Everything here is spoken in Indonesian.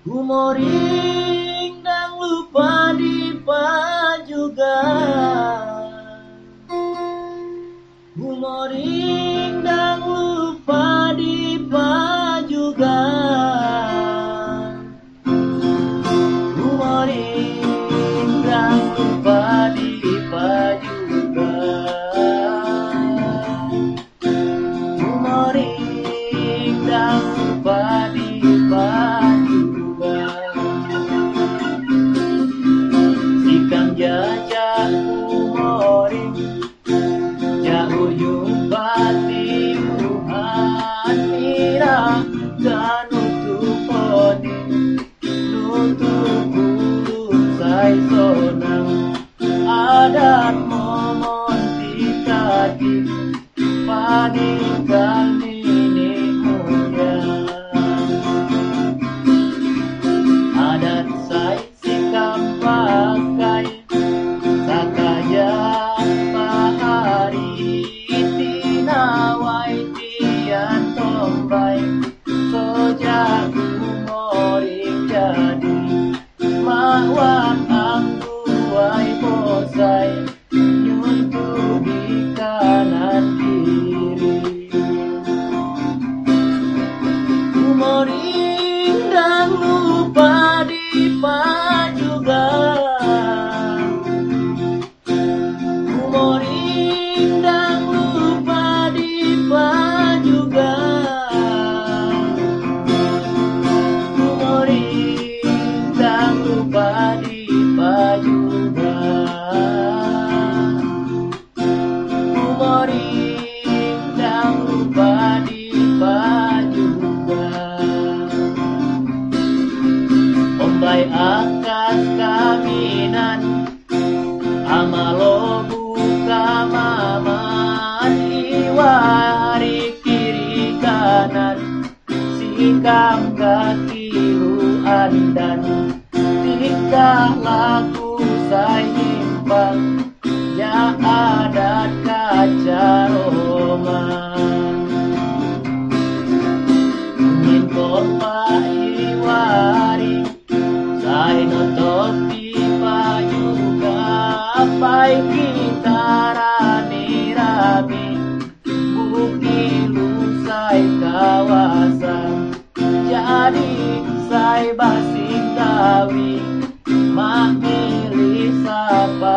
Kumoring dan lupa di juga Ku moring ujung batimu Hasira dan nutuponi Nutupu sai sonang Adat momon tikati Panik indah. rekam ketiruan dan tingkah aku seimbang ya kaca kacaroman ingin kota iwari saya notopi juga apa kita. apa